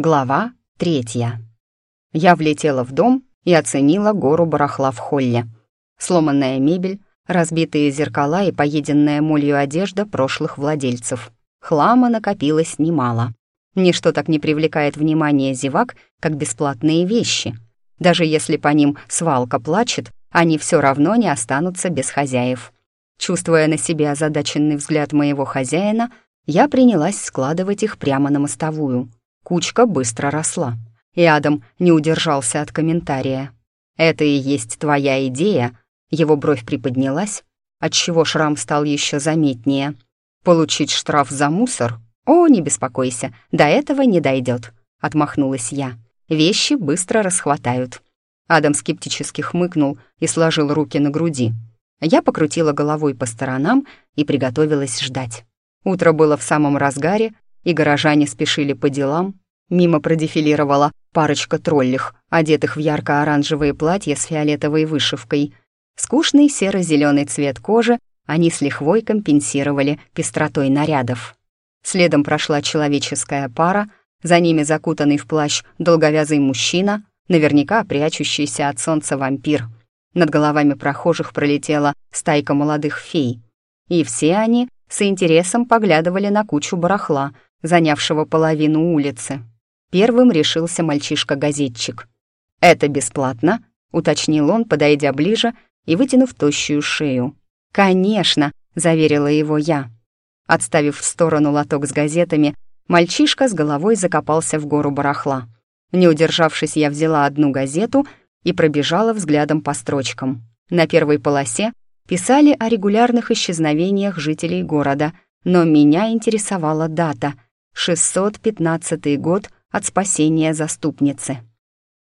Глава третья. Я влетела в дом и оценила гору барахла в холле. Сломанная мебель, разбитые зеркала и поеденная молью одежда прошлых владельцев. Хлама накопилось немало. Ничто так не привлекает внимание зевак, как бесплатные вещи. Даже если по ним свалка плачет, они все равно не останутся без хозяев. Чувствуя на себе озадаченный взгляд моего хозяина, я принялась складывать их прямо на мостовую — Кучка быстро росла, и Адам не удержался от комментария. «Это и есть твоя идея?» Его бровь приподнялась, отчего шрам стал еще заметнее. «Получить штраф за мусор? О, не беспокойся, до этого не дойдет», — отмахнулась я. «Вещи быстро расхватают». Адам скептически хмыкнул и сложил руки на груди. Я покрутила головой по сторонам и приготовилась ждать. Утро было в самом разгаре, и горожане спешили по делам. Мимо продефилировала парочка троллих, одетых в ярко-оранжевые платья с фиолетовой вышивкой. Скучный серо-зеленый цвет кожи они с лихвой компенсировали пестротой нарядов. Следом прошла человеческая пара, за ними закутанный в плащ долговязый мужчина, наверняка прячущийся от солнца вампир. Над головами прохожих пролетела стайка молодых фей. И все они с интересом поглядывали на кучу барахла — занявшего половину улицы. Первым решился мальчишка-газетчик. «Это бесплатно?» — уточнил он, подойдя ближе и вытянув тощую шею. «Конечно», — заверила его я. Отставив в сторону лоток с газетами, мальчишка с головой закопался в гору барахла. Не удержавшись, я взяла одну газету и пробежала взглядом по строчкам. На первой полосе писали о регулярных исчезновениях жителей города, но меня интересовала дата — 615 год от спасения заступницы.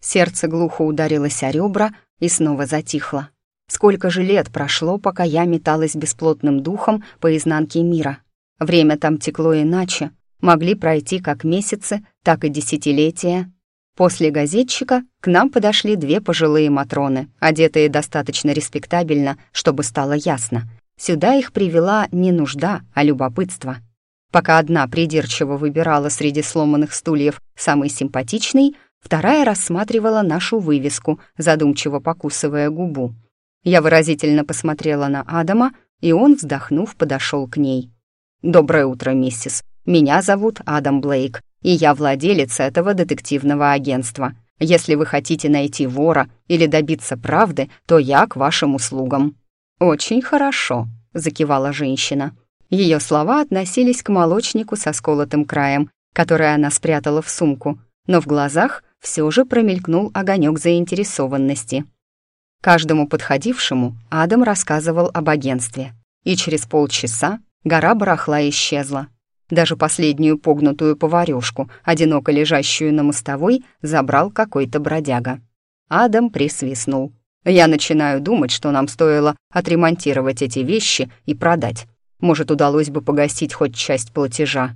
Сердце глухо ударилось о ребра и снова затихло. Сколько же лет прошло, пока я металась бесплотным духом по изнанке мира. Время там текло иначе, могли пройти как месяцы, так и десятилетия. После газетчика к нам подошли две пожилые матроны, одетые достаточно респектабельно, чтобы стало ясно. Сюда их привела не нужда, а любопытство — Пока одна придирчиво выбирала среди сломанных стульев самый симпатичный, вторая рассматривала нашу вывеску, задумчиво покусывая губу. Я выразительно посмотрела на Адама, и он, вздохнув, подошел к ней. «Доброе утро, миссис. Меня зовут Адам Блейк, и я владелец этого детективного агентства. Если вы хотите найти вора или добиться правды, то я к вашим услугам». «Очень хорошо», — закивала женщина. Ее слова относились к молочнику со сколотым краем, который она спрятала в сумку, но в глазах все же промелькнул огонек заинтересованности. Каждому подходившему Адам рассказывал об агентстве, и через полчаса гора барахла исчезла. Даже последнюю погнутую поварёшку, одиноко лежащую на мостовой, забрал какой-то бродяга. Адам присвистнул. «Я начинаю думать, что нам стоило отремонтировать эти вещи и продать, может, удалось бы погасить хоть часть платежа.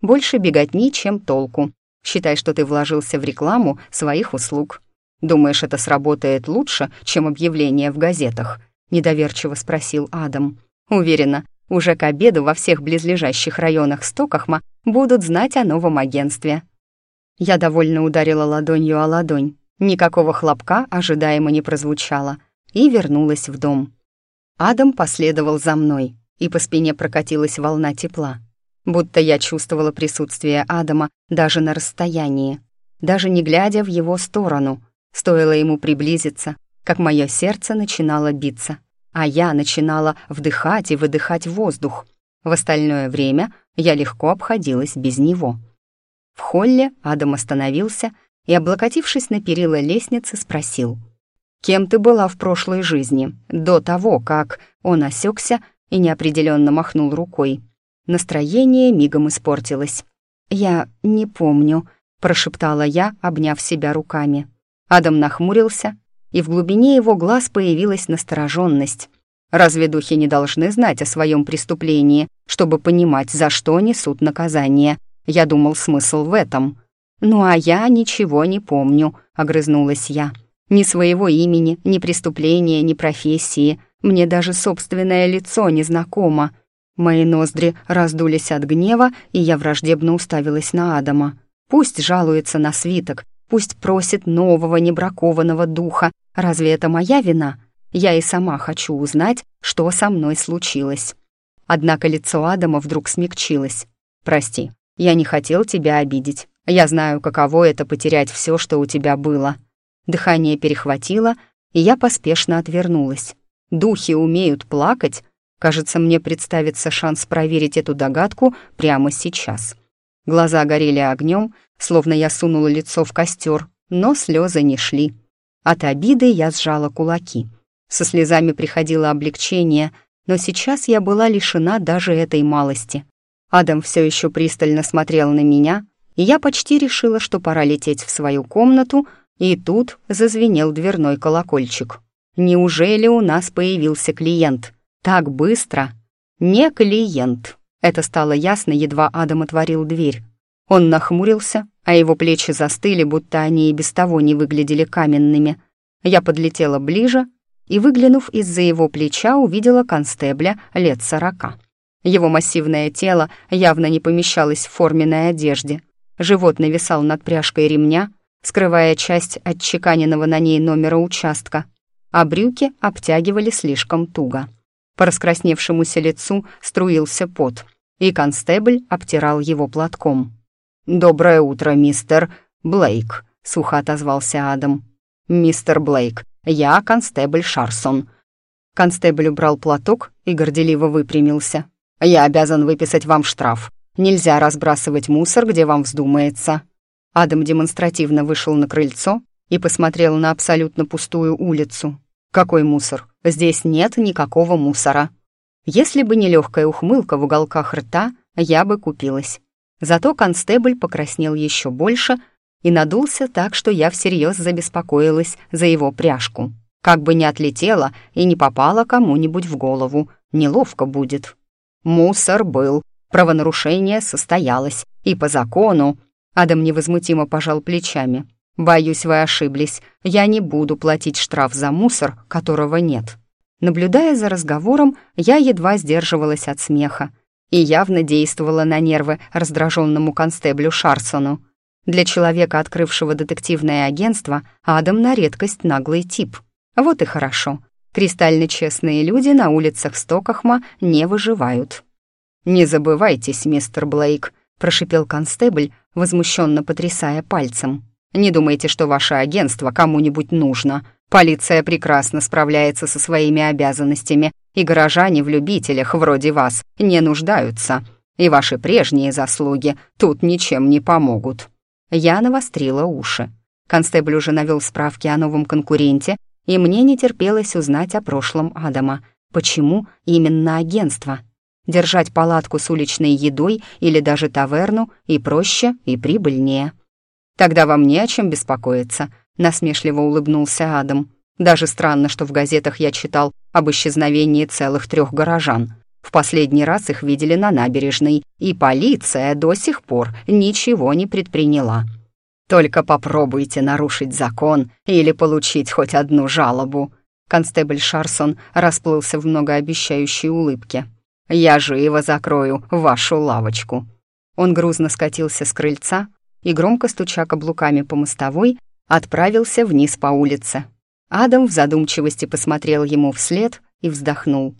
Больше беготни, чем толку. Считай, что ты вложился в рекламу своих услуг. Думаешь, это сработает лучше, чем объявление в газетах?» — недоверчиво спросил Адам. «Уверена, уже к обеду во всех близлежащих районах Стокахма будут знать о новом агентстве». Я довольно ударила ладонью о ладонь. Никакого хлопка ожидаемо не прозвучало. И вернулась в дом. Адам последовал за мной и по спине прокатилась волна тепла. Будто я чувствовала присутствие Адама даже на расстоянии, даже не глядя в его сторону. Стоило ему приблизиться, как мое сердце начинало биться, а я начинала вдыхать и выдыхать воздух. В остальное время я легко обходилась без него. В холле Адам остановился и, облокотившись на перила лестницы, спросил. «Кем ты была в прошлой жизни, до того, как...» Он осекся и неопределенно махнул рукой. Настроение мигом испортилось. «Я не помню», — прошептала я, обняв себя руками. Адам нахмурился, и в глубине его глаз появилась настороженность. Разве духи не должны знать о своем преступлении, чтобы понимать, за что несут наказание? Я думал, смысл в этом. «Ну а я ничего не помню», — огрызнулась я. «Ни своего имени, ни преступления, ни профессии. Мне даже собственное лицо незнакомо. Мои ноздри раздулись от гнева, и я враждебно уставилась на Адама. Пусть жалуется на свиток, пусть просит нового небракованного духа. Разве это моя вина? Я и сама хочу узнать, что со мной случилось. Однако лицо Адама вдруг смягчилось. «Прости, я не хотел тебя обидеть. Я знаю, каково это потерять все, что у тебя было». Дыхание перехватило, и я поспешно отвернулась. Духи умеют плакать. Кажется, мне представится шанс проверить эту догадку прямо сейчас. Глаза горели огнем, словно я сунула лицо в костер, но слезы не шли. От обиды я сжала кулаки. Со слезами приходило облегчение, но сейчас я была лишена даже этой малости. Адам все еще пристально смотрел на меня, и я почти решила, что пора лететь в свою комнату, и тут зазвенел дверной колокольчик. Неужели у нас появился клиент? Так быстро? Не клиент. Это стало ясно, едва Адам отворил дверь. Он нахмурился, а его плечи застыли, будто они и без того не выглядели каменными. Я подлетела ближе и, выглянув из-за его плеча, увидела констебля лет сорока. Его массивное тело явно не помещалось в форменной одежде. Живот нависал над пряжкой ремня, скрывая часть отчеканенного на ней номера участка а брюки обтягивали слишком туго. По раскрасневшемуся лицу струился пот, и констебль обтирал его платком. «Доброе утро, мистер Блейк», — сухо отозвался Адам. «Мистер Блейк, я констебль Шарсон». Констебль убрал платок и горделиво выпрямился. «Я обязан выписать вам штраф. Нельзя разбрасывать мусор, где вам вздумается». Адам демонстративно вышел на крыльцо и посмотрел на абсолютно пустую улицу. «Какой мусор? Здесь нет никакого мусора». Если бы не легкая ухмылка в уголках рта, я бы купилась. Зато констебль покраснел еще больше и надулся так, что я всерьез забеспокоилась за его пряжку. Как бы не отлетела и не попала кому-нибудь в голову, неловко будет. Мусор был, правонарушение состоялось, и по закону... Адам невозмутимо пожал плечами. «Боюсь, вы ошиблись. Я не буду платить штраф за мусор, которого нет». Наблюдая за разговором, я едва сдерживалась от смеха и явно действовала на нервы раздраженному констеблю Шарсону. Для человека, открывшего детективное агентство, Адам на редкость наглый тип. Вот и хорошо. Кристально честные люди на улицах Стокахма не выживают. «Не забывайтесь, мистер Блейк», — прошипел констебль, возмущенно потрясая пальцем. Не думайте, что ваше агентство кому-нибудь нужно. Полиция прекрасно справляется со своими обязанностями, и горожане в любителях вроде вас не нуждаются. И ваши прежние заслуги тут ничем не помогут». Я навострила уши. Констебль уже навел справки о новом конкуренте, и мне не терпелось узнать о прошлом Адама. Почему именно агентство? Держать палатку с уличной едой или даже таверну и проще, и прибыльнее. «Тогда вам не о чем беспокоиться», — насмешливо улыбнулся Адам. «Даже странно, что в газетах я читал об исчезновении целых трех горожан. В последний раз их видели на набережной, и полиция до сих пор ничего не предприняла. Только попробуйте нарушить закон или получить хоть одну жалобу». Констебль Шарсон расплылся в многообещающей улыбке. «Я живо закрою вашу лавочку». Он грузно скатился с крыльца, и, громко стуча каблуками по мостовой, отправился вниз по улице. Адам в задумчивости посмотрел ему вслед и вздохнул.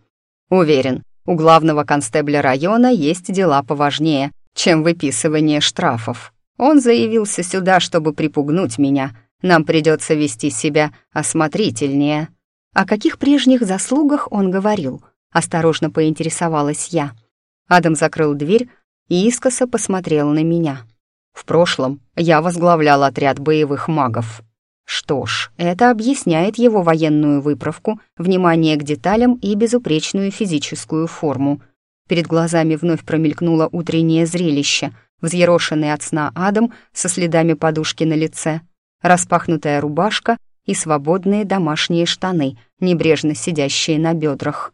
«Уверен, у главного констебля района есть дела поважнее, чем выписывание штрафов. Он заявился сюда, чтобы припугнуть меня. Нам придется вести себя осмотрительнее». О каких прежних заслугах он говорил? Осторожно поинтересовалась я. Адам закрыл дверь и искоса посмотрел на меня. В прошлом я возглавлял отряд боевых магов. Что ж, это объясняет его военную выправку, внимание к деталям и безупречную физическую форму. Перед глазами вновь промелькнуло утреннее зрелище, взъерошенный от сна Адам со следами подушки на лице, распахнутая рубашка и свободные домашние штаны, небрежно сидящие на бедрах.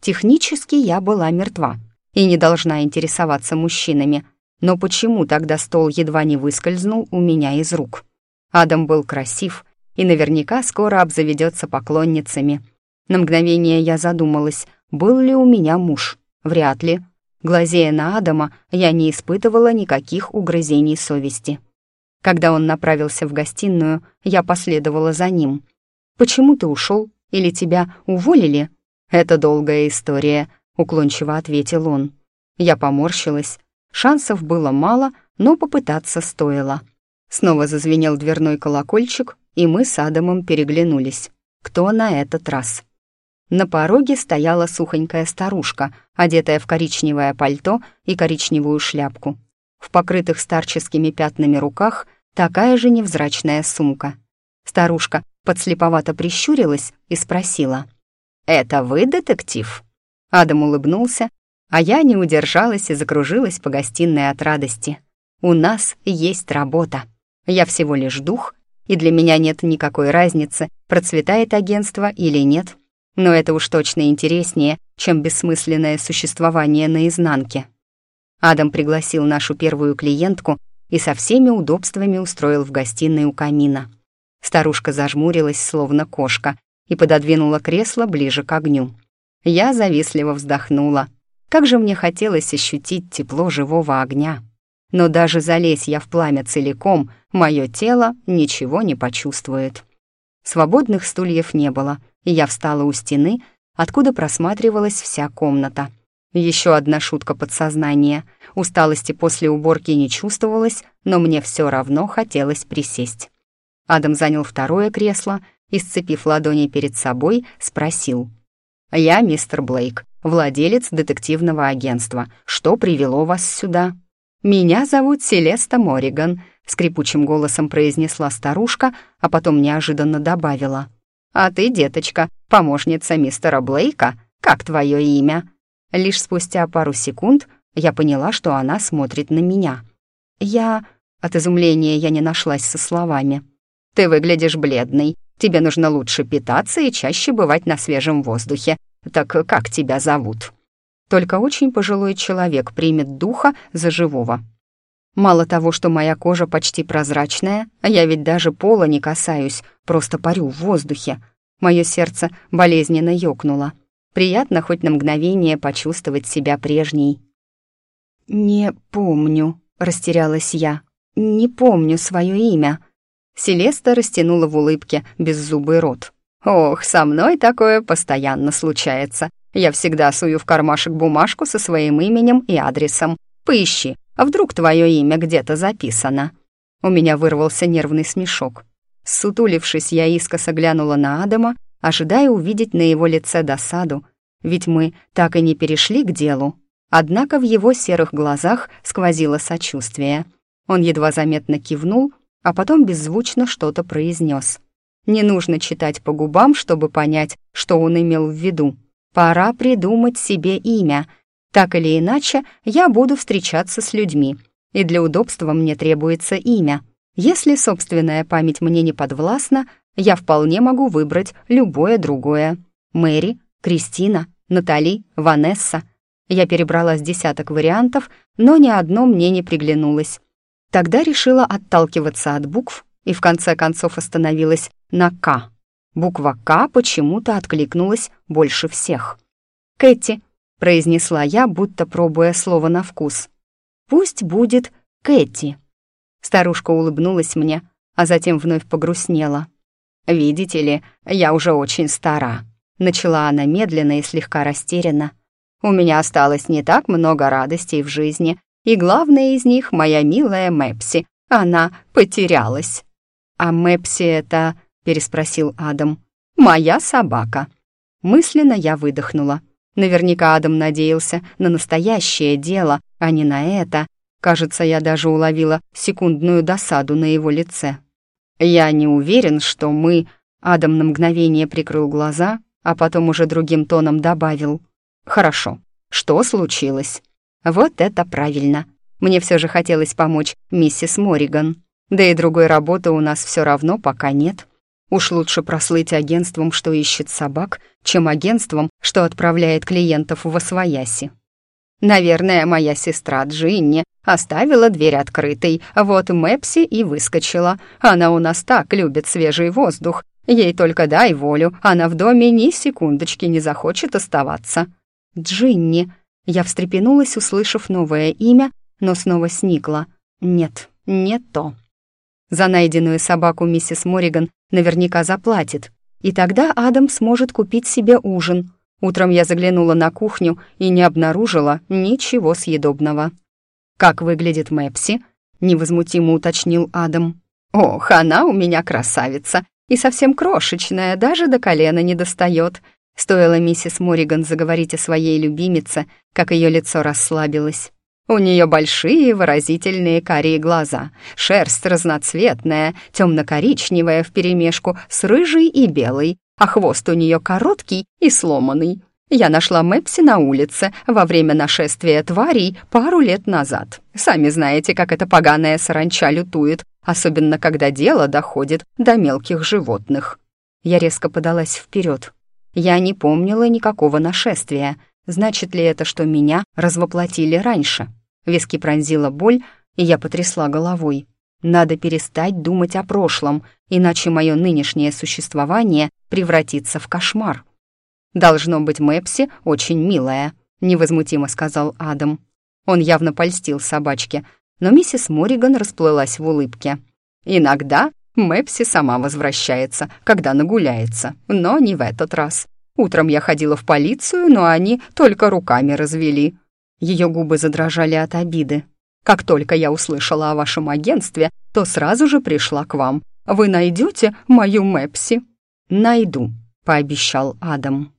Технически я была мертва и не должна интересоваться мужчинами, но почему тогда стол едва не выскользнул у меня из рук? Адам был красив и наверняка скоро обзаведется поклонницами. На мгновение я задумалась, был ли у меня муж. Вряд ли. Глазея на Адама, я не испытывала никаких угрызений совести. Когда он направился в гостиную, я последовала за ним. «Почему ты ушел? Или тебя уволили?» «Это долгая история», — уклончиво ответил он. Я поморщилась. Шансов было мало, но попытаться стоило. Снова зазвенел дверной колокольчик, и мы с Адамом переглянулись. Кто на этот раз? На пороге стояла сухонькая старушка, одетая в коричневое пальто и коричневую шляпку. В покрытых старческими пятнами руках такая же невзрачная сумка. Старушка подслеповато прищурилась и спросила. «Это вы, детектив?» Адам улыбнулся, а я не удержалась и закружилась по гостиной от радости. «У нас есть работа. Я всего лишь дух, и для меня нет никакой разницы, процветает агентство или нет. Но это уж точно интереснее, чем бессмысленное существование наизнанке». Адам пригласил нашу первую клиентку и со всеми удобствами устроил в гостиной у камина. Старушка зажмурилась, словно кошка, и пододвинула кресло ближе к огню. Я завистливо вздохнула. Как же мне хотелось ощутить тепло живого огня. Но даже залезь я в пламя целиком, мое тело ничего не почувствует. Свободных стульев не было, и я встала у стены, откуда просматривалась вся комната. Еще одна шутка подсознания. Усталости после уборки не чувствовалось, но мне все равно хотелось присесть. Адам занял второе кресло и, сцепив ладони перед собой, спросил. «Я мистер Блейк, владелец детективного агентства. Что привело вас сюда?» «Меня зовут Селеста Мориган», — скрипучим голосом произнесла старушка, а потом неожиданно добавила. «А ты, деточка, помощница мистера Блейка? Как твое имя?» Лишь спустя пару секунд я поняла, что она смотрит на меня. Я... От изумления я не нашлась со словами. Ты выглядишь бледной. Тебе нужно лучше питаться и чаще бывать на свежем воздухе. Так как тебя зовут?» Только очень пожилой человек примет духа за живого. Мало того, что моя кожа почти прозрачная, а я ведь даже пола не касаюсь, просто парю в воздухе. Мое сердце болезненно ёкнуло. Приятно хоть на мгновение почувствовать себя прежней. «Не помню», — растерялась я. «Не помню свое имя». Селеста растянула в улыбке беззубый рот. «Ох, со мной такое постоянно случается. Я всегда сую в кармашек бумажку со своим именем и адресом. Поищи, а вдруг твое имя где-то записано?» У меня вырвался нервный смешок. Сутулившись, я искоса глянула на Адама, ожидая увидеть на его лице досаду, ведь мы так и не перешли к делу. Однако в его серых глазах сквозило сочувствие. Он едва заметно кивнул, а потом беззвучно что-то произнес. Не нужно читать по губам, чтобы понять, что он имел в виду. Пора придумать себе имя. Так или иначе, я буду встречаться с людьми, и для удобства мне требуется имя. Если собственная память мне не подвластна, я вполне могу выбрать любое другое. Мэри, Кристина, Натали, Ванесса. Я перебрала с десяток вариантов, но ни одно мне не приглянулось. Тогда решила отталкиваться от букв и в конце концов остановилась на «К». Буква «К» почему-то откликнулась больше всех. «Кэти», — произнесла я, будто пробуя слово на вкус. «Пусть будет Кэти». Старушка улыбнулась мне, а затем вновь погрустнела. «Видите ли, я уже очень стара», — начала она медленно и слегка растерянно. «У меня осталось не так много радостей в жизни, и главная из них — моя милая Мэпси. Она потерялась». «А Мэпси это...» — переспросил Адам. «Моя собака». Мысленно я выдохнула. Наверняка Адам надеялся на настоящее дело, а не на это. Кажется, я даже уловила секундную досаду на его лице. «Я не уверен, что мы...» Адам на мгновение прикрыл глаза, а потом уже другим тоном добавил. «Хорошо. Что случилось?» Вот это правильно. Мне все же хотелось помочь миссис Мориган. Да и другой работы у нас все равно пока нет. Уж лучше прослыть агентством, что ищет собак, чем агентством, что отправляет клиентов в освояси. Наверное, моя сестра Джинни оставила дверь открытой, вот Мэпси и выскочила. Она у нас так любит свежий воздух. Ей только дай волю, она в доме ни секундочки не захочет оставаться. Джинни, я встрепенулась, услышав новое имя, но снова сникла. Нет, не то. За найденную собаку миссис Мориган наверняка заплатит. И тогда Адам сможет купить себе ужин. Утром я заглянула на кухню и не обнаружила ничего съедобного. «Как выглядит Мэпси?» — невозмутимо уточнил Адам. «Ох, она у меня красавица и совсем крошечная, даже до колена не достает». Стоило миссис Мориган заговорить о своей любимице, как ее лицо расслабилось. У нее большие выразительные карие глаза, шерсть разноцветная, темно-коричневая вперемешку с рыжей и белой, а хвост у нее короткий и сломанный. Я нашла Мэпси на улице во время нашествия тварей пару лет назад. Сами знаете, как эта поганая саранча лютует, особенно когда дело доходит до мелких животных. Я резко подалась вперед. Я не помнила никакого нашествия — Значит ли это, что меня развоплотили раньше? Виски пронзила боль, и я потрясла головой. Надо перестать думать о прошлом, иначе мое нынешнее существование превратится в кошмар. «Должно быть, Мэпси очень милая», — невозмутимо сказал Адам. Он явно польстил собачке, но миссис Мориган расплылась в улыбке. «Иногда Мэпси сама возвращается, когда нагуляется, но не в этот раз. Утром я ходила в полицию, но они только руками развели». Ее губы задрожали от обиды. «Как только я услышала о вашем агентстве, то сразу же пришла к вам. Вы найдете мою Мэпси?» «Найду», — пообещал Адам.